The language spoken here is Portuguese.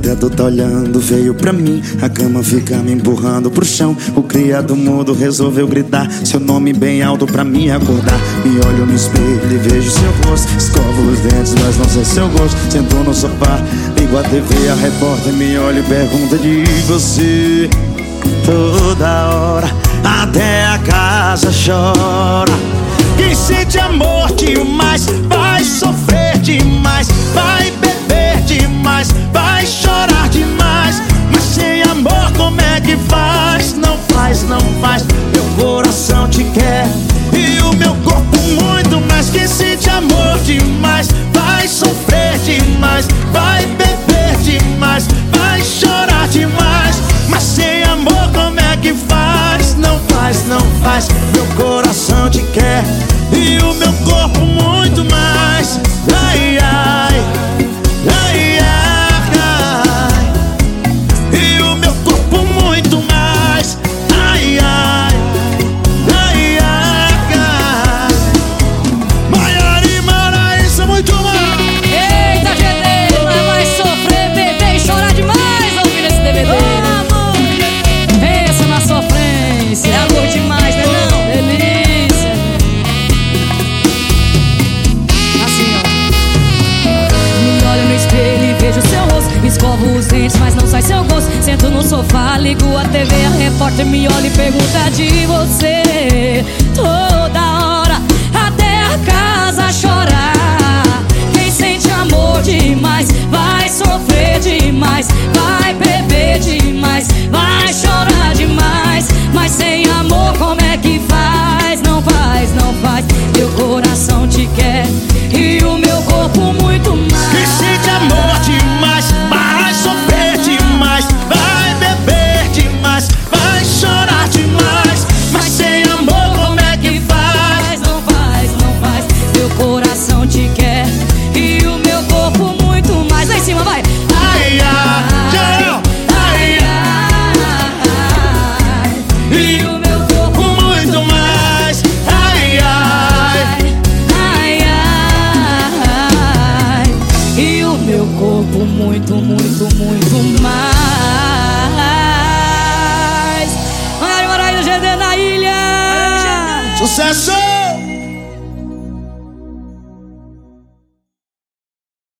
O teto tá olhando, veio pra mim. A cama fica me empurrando pro chão. O criado mudo resolveu gritar seu nome bem alto pra me acordar. Me olho no espelho e vejo seu rosto. Escovo os dentes, mas não sei seu gosto. Sentou no sofá, ligo a TV, a repórter me olha e pergunta de você. Toda hora, até a casa chora. Quem sente amor demais vai sofrer faz. Meu coração te quer e o meu corpo Escovo os dentes, mas não sai seu gosto. Sento no sofá, ligo a TV, a repórter me olha e pergunta de você. Coração te quer e o meu corpo muito mais. Lá em cima, vai. Ai, ai, geral. Ai, ai. E o meu corpo muito mais. Ai, ai. Ai, ai, e o meu corpo muito, muito, muito mais. Mário Moraes, GD na ilha. Sucesso!